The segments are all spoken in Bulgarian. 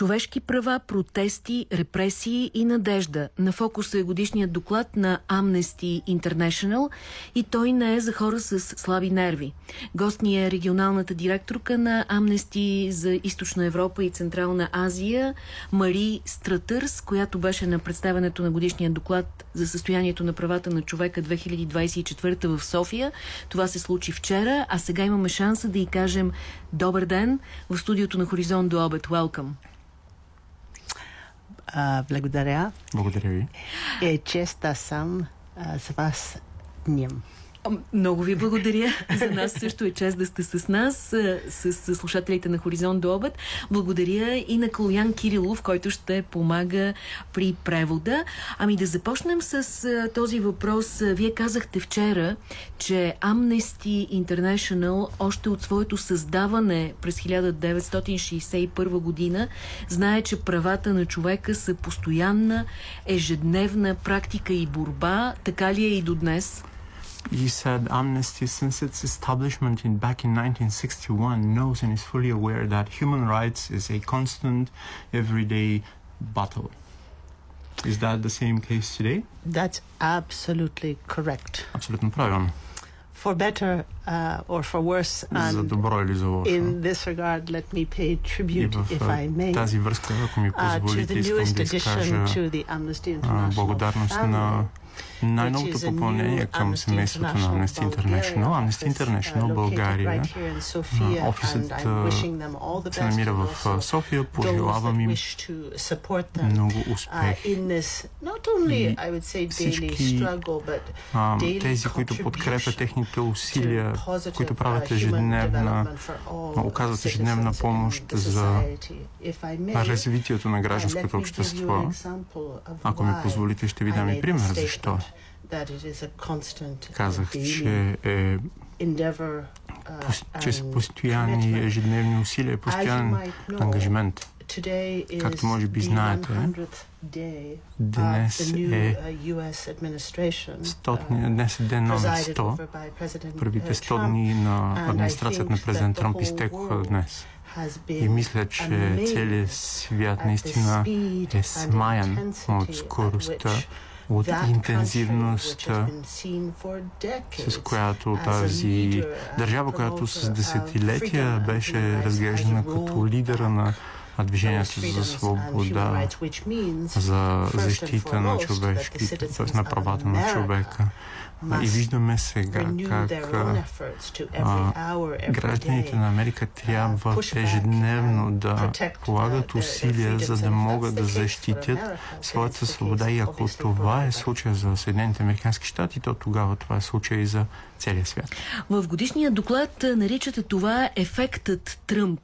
Човешки права, протести, репресии и надежда. На фокуса е годишният доклад на Amnesty International и той не е за хора с слаби нерви. Гост ни е регионалната директорка на Amnesty за Източна Европа и Централна Азия Мари Стратърс, която беше на представянето на годишния доклад за състоянието на правата на човека 2024 в София. Това се случи вчера, а сега имаме шанса да й кажем добър ден в студиото на Хоризонт до обед. Welcome! А, благодаря. Благодаря ви. Е, честа съм а, с вас днем. Много ви благодаря. За нас също е чест да сте с нас, с, с слушателите на Хоризонт до обед. Благодаря и на Калуян Кирилов, който ще помага при превода. Ами да започнем с този въпрос. Вие казахте вчера, че Amnesty International още от своето създаване през 1961 година знае, че правата на човека са постоянна, ежедневна практика и борба. Така ли е и до днес? He said Amnesty, since its establishment in back in 1961, knows and is fully aware that human rights is a constant, everyday battle. Is that the same case today? That's absolutely correct. Абсолютно правилно. For better uh, or for worse, За добро или за лошо. in this regard, let me pay И tribute, в if I may, тази връзка, ако ми uh, to позволите, the искам newest да addition изкажа to the Amnesty а, International благодарност family. на най-новото попълнение към семейството на Amnesty International. Amnesty uh, International България офисът, се намира в София. Пожелавам им много uh, успех. И всички, тези, които подкрепят техните усилия, които uh, правят ежедневна, оказват ежедневна помощ за развитието на uh, гражданското общество. Ако ми позволите, ще ви дам и пример the защо. uh, Казах, че е uh, че са постоянни ежедневни усилия, постоянен ангажимент. Today is Както може би the знаете, 100th day of Днес е uh, US administration, стотния, uh, днес е ден номер presided 100. over by President Първите uh, 100 Trump, дни на администрацията на президент whole изтекоха днес. И мисля, че целият свят наистина е смаян от скоростта, от интензивността, с която тази държава, която с десетилетия беше разглеждана като лидера на а, those движението за свобода, за защита на човешките, т.е. на правата на човека. И виждаме сега как а, гражданите на Америка трябва ежедневно да полагат усилия, за да могат да защитят своята свобода. И ако това е случая за Съединените Американски щати, то тогава това е случай и за целия свят. В годишния доклад наричате това ефектът Тръмп.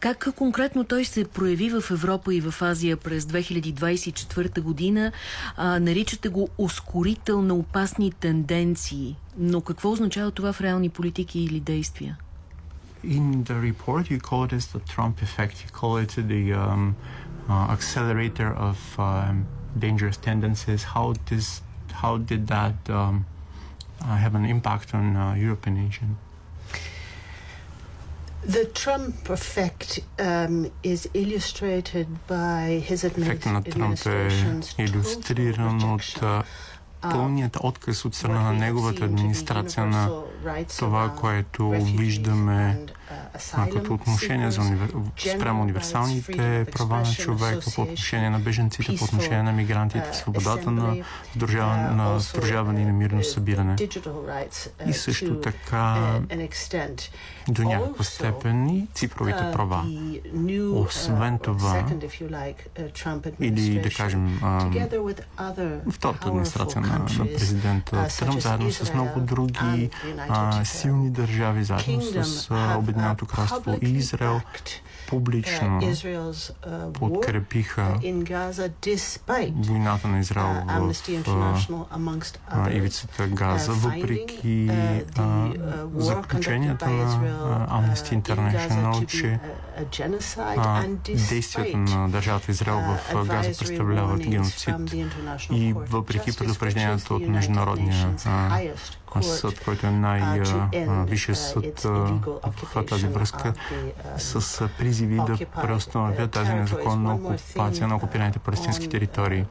Как конкретно той се прояви в Европа и в Азия през 2024 година? А, наричате го ускорител на опасни тенденции. Но какво означава това в реални политики или действия? In the report, you call it as the Trump effect. You call it the um, uh, accelerator of um, dangerous tendencies. How this, how did that um, uh, have an impact on uh, Europe and Asia? The Trump effect um, is illustrated by his Ефектът на admin- Тръмп е administration's иллюстриран total от rejection а, of пълният отказ от страна на неговата администрация на това, което виждаме като отношение за универ... спрямо универсалните права на човека, по отношение на беженците, по отношение на мигрантите, uh, свободата на сдружаване, uh, на сдружаване и на мирно uh, събиране. rights, uh, И също така до някаква степен и цифровите права. Освен това, Или да кажем втората администрация на, на президента uh, Тръмп, заедно с много други а, силни държави, заедно с Обединеното uh, кралство и Израел, публично uh, uh, подкрепиха uh, войната на Израел uh, в ивицата Газа, uh, въпреки uh, uh, заключенията на Amnesty uh, International, че действията на държавата Израел uh, в Газа представляват геноцид. И въпреки Justice, предупрежденията решението от Международния съд, който е най-висшия съд в тази връзка, с призиви да преустановят тази незаконна окупация на окупираните палестински територии.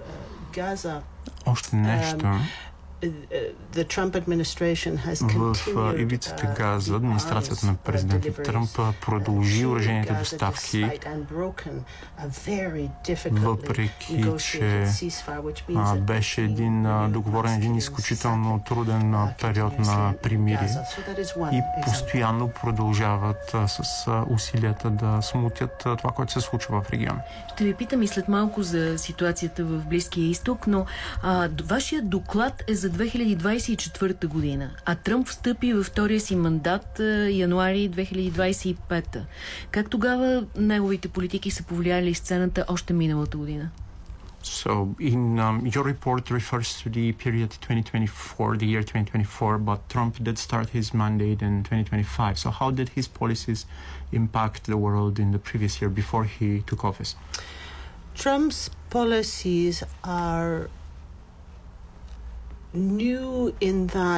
Още нещо в ивицата Газа администрацията на президента Тръмп продължи оръжените доставки, въпреки че беше един договорен един изключително труден период на примирие и постоянно продължават с усилията да смутят това, което се случва в региона. Ще ви питам и след малко за ситуацията в Близкия изток, но а, вашия доклад е за за 2024 година, а Тръмп встъпи във втория си мандат януари 2025. Как тогава неговите политики са повлияли сцената още миналата година? So, in um, your report refers to the period 2024, the year 2024, but Trump did start his mandate in 2025. So, how did his policies impact the world in the previous year before he took office? Trump's policies are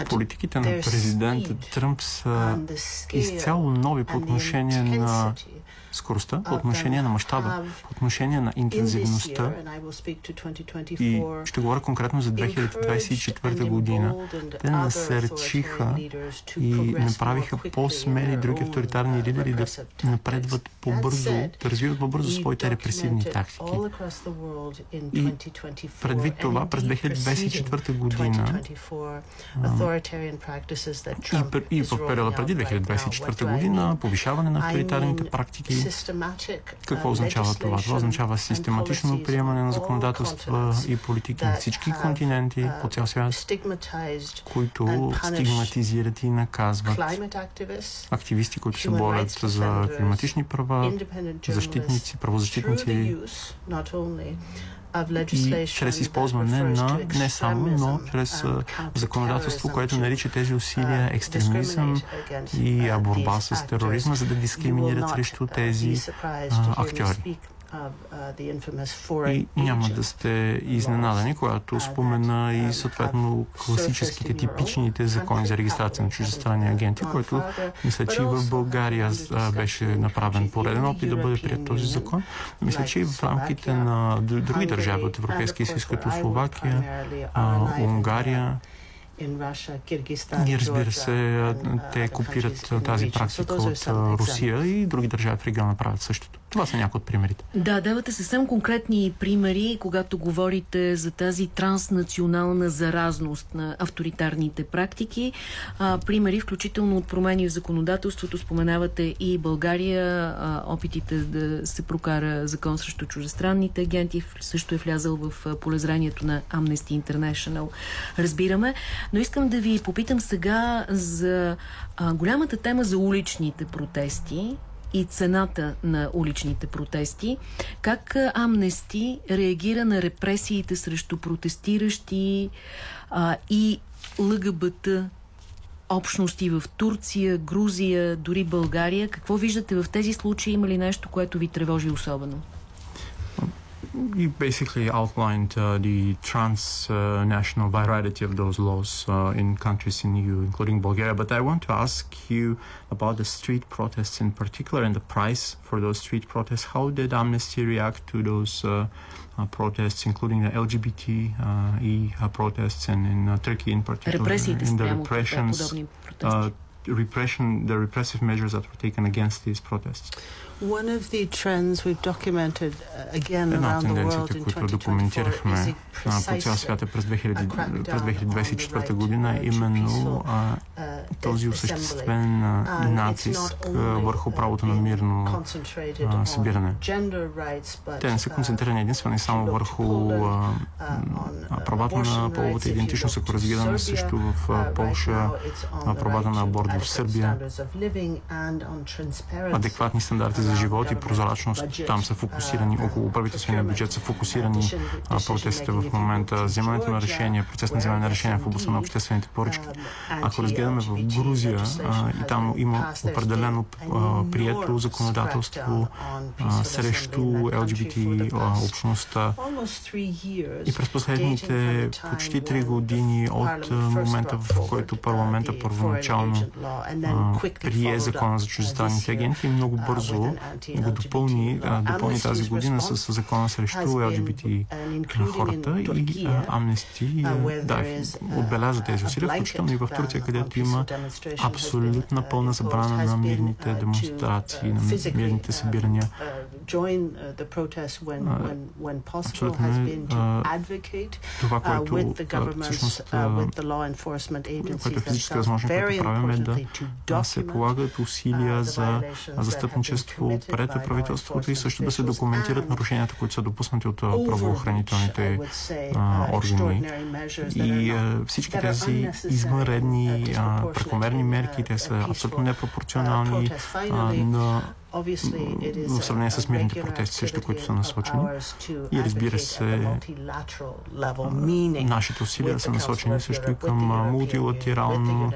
Политиките на президента Тръмп са изцяло нови по отношение на скоростта, по отношение на мащаба, по отношение на интензивността. И ще говоря конкретно за 2024 година. Те насърчиха и направиха по-смели други авторитарни лидери да напредват по-бързо, да развиват по-бързо своите репресивни тактики. И предвид това, през 2024 година и, и в периода преди 2024 година повишаване на авторитарните практики какво означава това? Това означава систематично приемане на законодателства и политики на всички континенти по цял свят, които стигматизират и наказват активисти, които се борят за климатични права, защитници, правозащитници и чрез използване на не само, но чрез законодателство, което нарича тези усилия екстремизъм и борба с тероризма, за да дискриминират срещу тези актьори. И няма да сте изненадани, когато спомена и съответно класическите, типичните закони за регистрация на чуждестранни агенти, който мисля, че и в България беше направен пореден опит да бъде прият този закон. Мисля, че и в рамките на други държави от Европейския съюз, като Словакия, Унгария, и разбира се, те копират тази практика от Русия и други държави в региона правят същото. Това са някои от примерите. Да, давате съвсем конкретни примери, когато говорите за тази транснационална заразност на авторитарните практики. А, примери, включително от промени в законодателството, споменавате и България, а, опитите да се прокара закон срещу чужестранните агенти, също е влязал в полезрението на Amnesty International. Разбираме. Но искам да ви попитам сега за а, голямата тема за уличните протести и цената на уличните протести. Как Амнести реагира на репресиите срещу протестиращи а, и ЛГБТ общности в Турция, Грузия, дори България? Какво виждате в тези случаи? Има ли нещо, което ви тревожи особено? You basically outlined uh, the transnational uh, variety of those laws uh, in countries in EU, including Bulgaria. But I want to ask you about the street protests in particular and the price for those street protests. How did Amnesty react to those uh, uh, protests, including the LGBT uh, e, protests and in Turkey in particular, in the repressions, repression, the repressive measures that were taken against these protests? One of the trends we've documented uh, again Една от тенденциите, които документирахме по цял свят е през, 2000, през 2024 година именно а, този осъществен натиск а, върху правото на мирно а, събиране. Те не са концентрирани единствено и само върху а, правата на половата идентичност, ако разгледаме също в Полша, правата на аборт в Сърбия, адекватни стандарти за живот и прозрачност. там са фокусирани, около правителствения бюджет са фокусирани протестите в момента, вземането на решения, процес на вземане на решения в областта на обществените поръчки. Ако разгледаме в Грузия, и там има определено прието законодателство срещу ЛГБТ общността. И през последните почти три години от момента, в който парламента първоначално прие закона за чуждестранните агенти и много бързо го допълни, допълни тази година с закона срещу ЛГБТ на хората и Амнести да, отбеляза тези усилия, включително и в Турция, където има абсолютна пълна забрана на мирните демонстрации, на мирните събирания. Абсолютно е това, което всъщност което е физически възможно, което правим е да се полагат усилия за застъпничество пред правителството и също да се документират нарушенията, които са допуснати от правоохранителните органи. И всички тези извънредни прекомерни мерки, те са абсолютно непропорционални на в сравнение с мирните протести, срещу които са насочени. И разбира се, нашите усилия са насочени също и към мултилатерално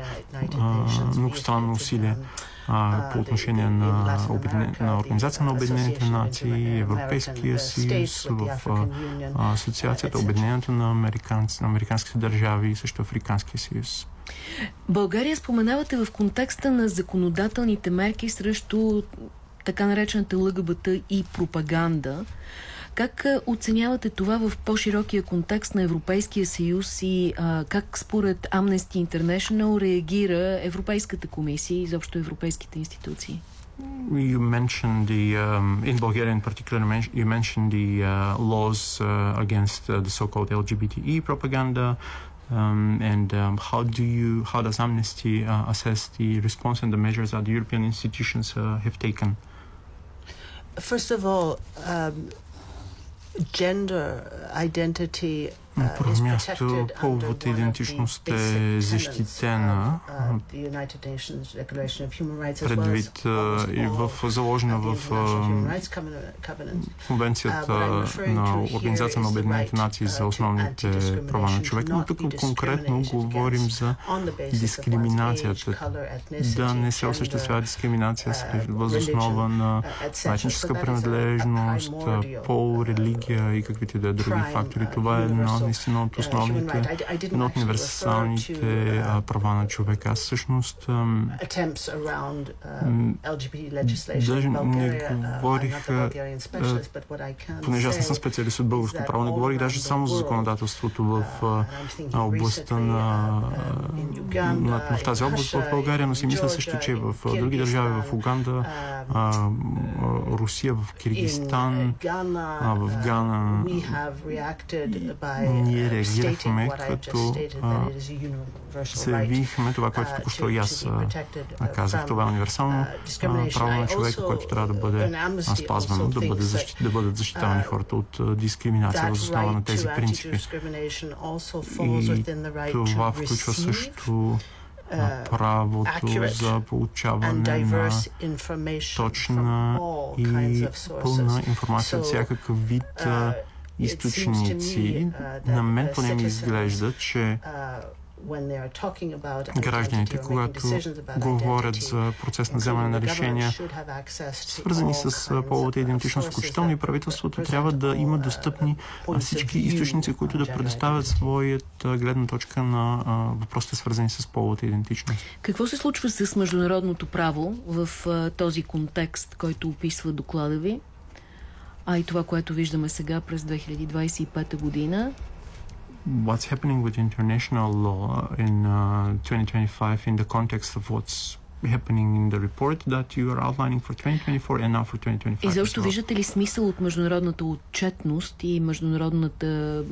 многостранно усилие а, по отношение на, обедин... на Организация на Обединените нации, Европейския съюз, в Асоциацията, Обединението на, американци, на американските държави и също Африканския съюз. България споменавате в контекста на законодателните мерки срещу така наречената ЛГБТ и пропаганда. Как оценявате това в по-широкия контекст на Европейския съюз и а, как според Amnesty International реагира Европейската комисия и изобщо европейските институции? You mentioned the, um, in Bulgaria in particular, you mentioned the uh, laws uh, against uh, the so-called LGBTE propaganda. Um, and um, how do you, how does Amnesty uh, assess the response and the measures that the European institutions uh, have taken? First of all, um, gender identity На първо място, половата идентичност е защитена предвид и в заложена в Конвенцията на Организация на Обединените нации за основните права на човека. Но тук конкретно говорим за дискриминацията. Да не се осъществява дискриминация възоснова на етническа принадлежност, пол, религия и каквито и да е други фактори. Това е една наистина от основните, едно от универсалните а, права на човека. Аз всъщност даже не говорих, понеже аз не съм специалист от българско право, не говорих даже само за законодателството в а, областта на, на, в тази област в България, но си мисля също, че в други държави, в Уганда, а, Русия, в Киргистан, а, в Гана, ние реагирахме, като заявихме това, което току-що и аз казах. Това е универсално право на човека, което трябва да бъде спазвано, да, бъде защит, да бъдат защитавани хората от дискриминация въз основа на тези принципи. И това включва също правото за получаване на точна и пълна информация от всякакъв вид източници, на мен поне ми изглежда, че гражданите, когато говорят за процес на вземане на решения, свързани с половата идентичност, включително и правителството, трябва да има достъпни всички източници, които да предоставят своята гледна точка на въпросите, свързани с половата идентичност. Какво се случва с международното право в този контекст, който описва доклада ви? А и това, което виждаме сега през 2025 година. What's happening with international law in uh, 2025 in the context of what's happening in the report that you are outlining for 2024 and now for 2025? И защо виждате ли смисъл от международната отчетност и международната,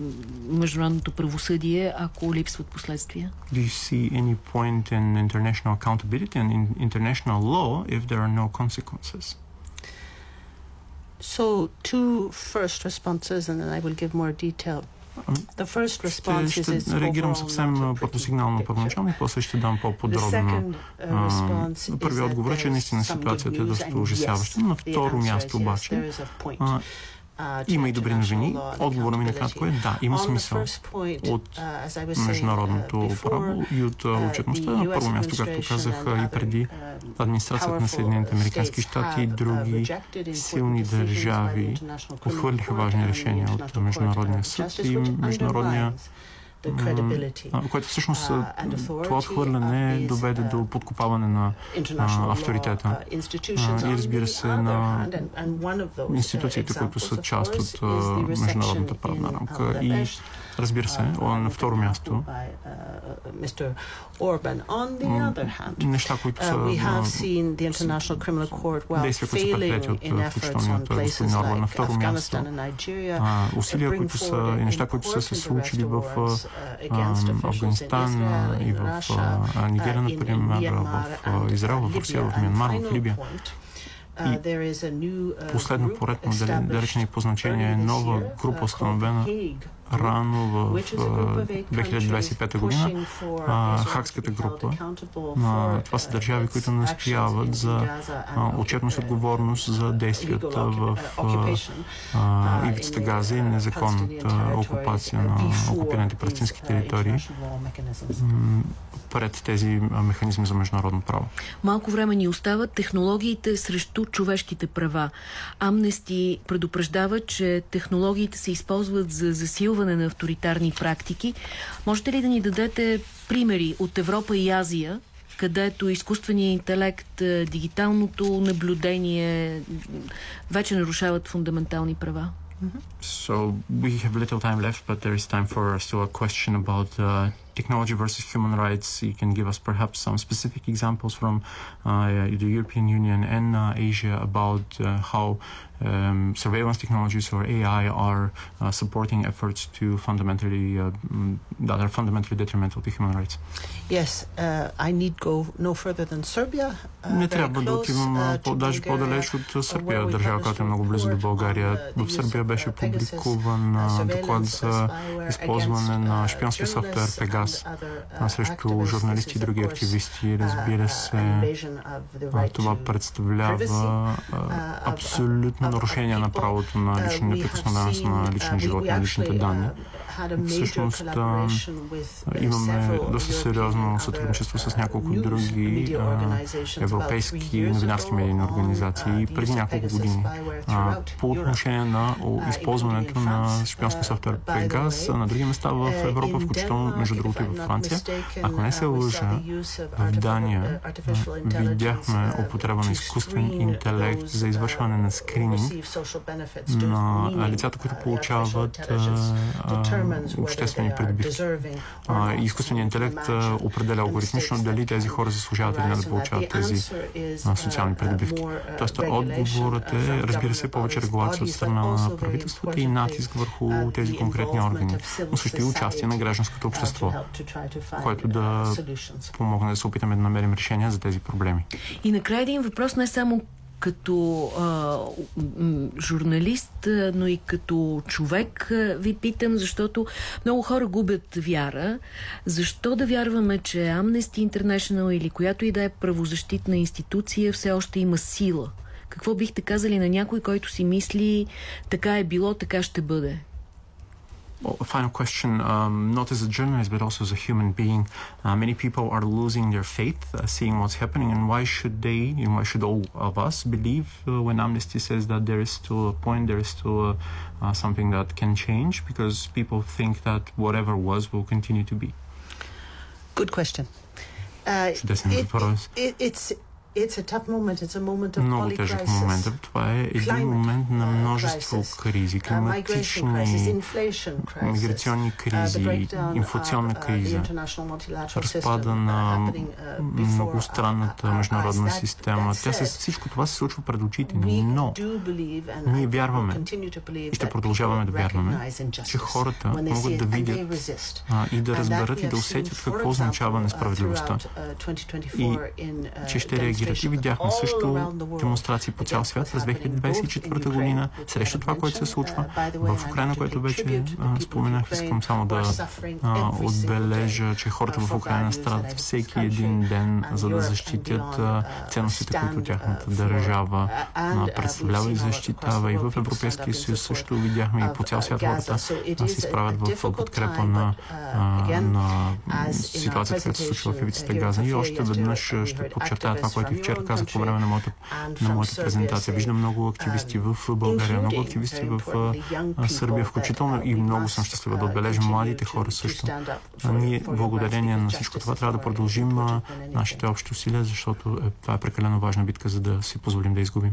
международното правосъдие, ако липсват последствия? Do you see any point in international accountability and in international law if there are no consequences? So, two first responses, and then I will give more detail. The first response Ще, ще реагирам съвсем първосигнално първоначално и после ще дам по-подробно. uh, Първият отговор е, че наистина ситуацията е доста ужасяваща. На второ място обаче има и добри новини. Отговора ми накратко е да, има смисъл от uh, международното uh, право и от uh, отчетността. На първо място, както казах и преди, администрацията на Съединените Американски щати и други силни държави отхвърлиха важни решения от Международния съд и Международния което всъщност uh, това отхвърляне доведе до uh, подкопаване на авторитета. uh, и разбира се, на uh, институциите, които са част от международната правна рамка. И разбира се, uh, на второ място, uh, неща, които са Uh, действия, които са предприяти от включително от господин Орбан на второ място, усилия, които са и неща, които са се случили в uh, Афганистан и в Нигерия, uh, например, в Израел, uh, в Русия, в Мянмар, в Либия. И uh, uh, Последно дали- established наречени по значение this нова група, uh, установена рано в which is a group of а, eight 2025 countries година. pushing for а, Israel to Хагската be held група. това са uh, държави, които настояват за отчетност и uh, отговорност за действията в а, uh, ивицата Газа и uh, незаконната окупация uh, на окупираните палестински uh, територии пред тези механизми за международно право. Малко време ни остават технологиите срещу човешките права. Амнести предупреждава, че технологиите се използват за засилване на авторитарни практики. Можете ли да ни дадете примери от Европа и Азия, където изкуственият интелект, е, дигиталното наблюдение вече нарушават фундаментални права? So we have little time left, but there is time for still a question about uh, technology versus human rights. You can give us perhaps some specific examples from uh, the European Union and uh, Asia about uh, how um, surveillance technologies or AI are uh, supporting efforts to fundamentally uh, mm, that are fundamentally detrimental to human rights. Yes, uh, I need go no further than Serbia. Uh, Не very трябва да close, отивам uh, а, to по, даже Bulgaria, по-далеч от where Сърбия, we държава, published която е a много близо до report България. on the В Сърбия use of, беше uh, Pegasus, публикуван а, uh, доклад surveillance, за spyware използване against, на uh, шпионския софтуер journalists Other, а, срещу журналисти и други активисти. Разбира се, това представлява абсолютно нарушение на правото на лична have неприкосновеност на we- живот, на личните данни. Uh, Всъщност, а, uh, имаме доста сериозно сътрудничество с uh, няколко други а, европейски новинарски медийни организации uh, преди няколко години а, по отношение на uh, използването на шпионски uh, софтуер way. на други места в Uh, Европа, включително между другото и във Франция. Ако не се uh, лъжа, в Дания uh, а, видяхме uh, употреба на изкуствен интелект за извършване на uh, скрининг на лицата, които uh, получават а, whether обществени they are придобивки. deserving or А, not. и изкуственият интелект определя алгоритмично дали тези хора заслужават или не да получават тези uh, социални uh, придобивки. more, uh, Тоест отговорът е, разбира се, повече регулация от страна на правителствата и натиск върху тези конкретни органи, но също и участие на гражданското общество, което да помогне да се опитаме да намерим решения за тези проблеми. И накрая един въпрос не само като а, журналист, но и като човек ви питам, защото много хора губят вяра. Защо да вярваме, че Amnesty International или която и да е правозащитна институция все още има сила? Какво бихте казали на някой, който си мисли така е било, така ще бъде? Well, a final question, um, not as a journalist, but also as a human being. Uh, many people are losing their faith, uh, seeing what's happening, and why should they, and why should all of us believe uh, when Amnesty says that there is still a point, there is still uh, uh, something that can change? Because people think that whatever was will continue to be. Good question. Uh, it, it, it's it's a tough moment. It's a moment of Много тежък момент. Това е един момент на uh, множество crisis, кризи, uh, климатични, миграционни uh, кризи, инфлационна uh, криза, разпада uh, на uh, многостранната международна система. Тя се, всичко това се случва пред очите ни, но ние вярваме и ще продължаваме да вярваме, че хората могат да видят и да разберат и да усетят какво означава uh, несправедливостта. throughout, uh, 2024 in, uh, че ще реагират реагират. И видяхме също демонстрации по цял свят през 2024 година срещу това, което се случва в Украина, което вече а, споменах. Искам само да а, отбележа, че хората в Украина страдат всеки един ден, за да защитят ценностите, които тяхната държава представлява и защитава. И в Европейския съюз също видяхме и по цял свят хората се изправят в подкрепа на, на ситуацията, която се случва в ивицата Газа. И още веднъж ще подчертая това, което и вчера казах по време на моята, на моята презентация. Виждам много активисти в България, много активисти в Сърбия, включително и много съм щастлива да отбележа младите хора също. Ние, благодарение на всичко това, трябва да продължим нашите общи усилия, защото е, това е прекалено важна битка, за да си позволим да изгубим.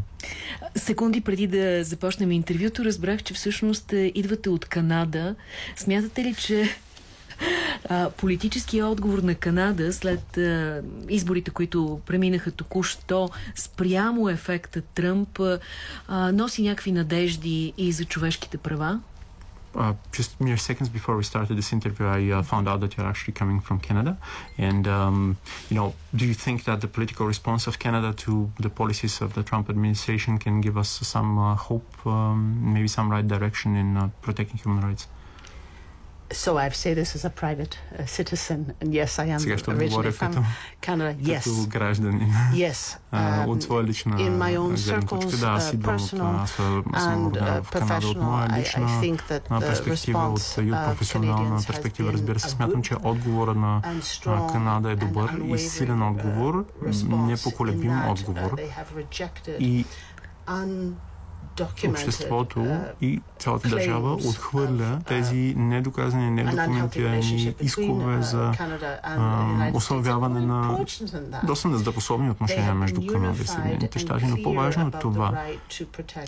Секунди преди да започнем интервюто, разбрах, че всъщност е, идвате от Канада. Смятате ли, че политическия отговор на Канада след а, изборите, които преминаха току-що спрямо ефекта Тръмп, а, носи някакви надежди и за човешките права? Uh, just mere seconds before we started this interview, I uh, found out that you're actually coming from Canada. And, um, you know, do you think that the political response of Canada to the policies of the Trump administration can give us some uh, hope, um, maybe some right direction in uh, protecting human rights? so I say this as a private uh, citizen, and yes, I am originally from Canada. Yes. yes. Um, in my own circles, uh, personal and uh, professional, I, I, think that the response персонална перспектива, разбира се, смятам, че отговора на Канада е добър и силен отговор, непоколебим отговор. И обществото и цялата държава отхвърля тези недоказани, недокументирани искове за установяване на доста нездравословни отношения между Канада и Съединените щати. Но по-важно от това,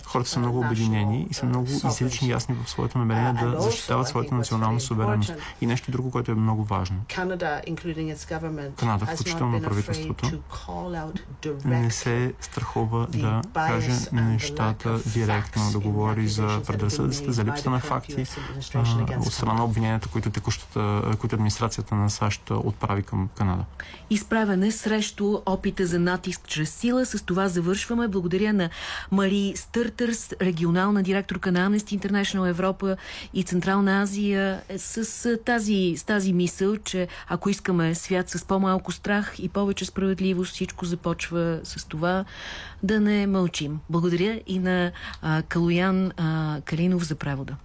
хората са много обединени и са много изрични и ясни в своето намерение да защитават своята национална суверенност. И нещо друго, което е много важно. Канада, включително правителството, не се страхува да каже нещата директно да говори за предразсъдъците, за липсата на факти от страна на обвиненията, които, текущата, които администрацията на САЩ отправи към Канада. Изправяне срещу опита за натиск чрез сила. С това завършваме. Благодаря на Мари Стъртърс, регионална директорка на Amnesty International Европа и Централна Азия, с тази, с тази мисъл, че ако искаме свят с по-малко страх и повече справедливост, всичко започва с това да не мълчим. Благодаря и на а, Калуян а, Калинов за превода.